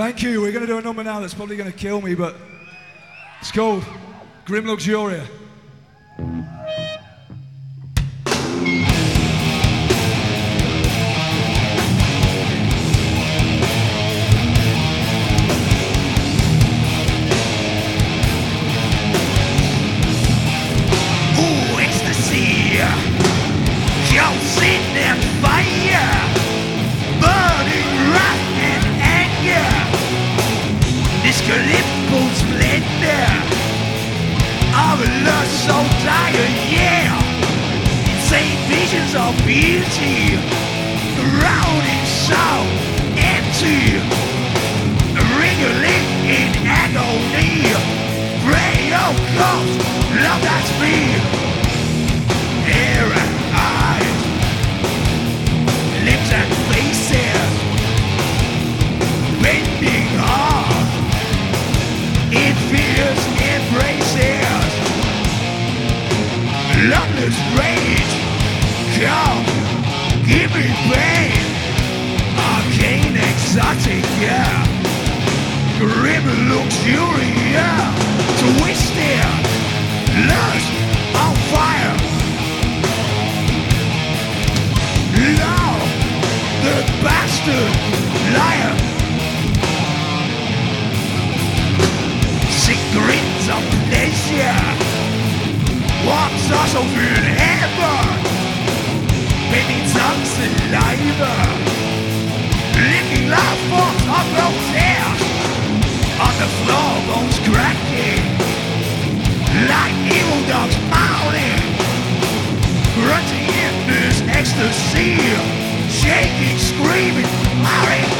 Thank you. We're going to do a number now that's probably going to kill me, but it's called Grim Luxuria. Of beauty, empty, wriggling in agony. Pray, oh God, love that's me. Hair and eyes, lips and faces, embraces. Loveless come, me pain. Arcane exotic, yeah. Grim luxuria, twisted, lust on fire. Love, the bastard liar. Secrets of pleasure, walks us over heaven, many tongues saliva, licking life forms of those on the floor bones cracking, like evil dogs howling, grunting in this ecstasy, shaking, screaming, marry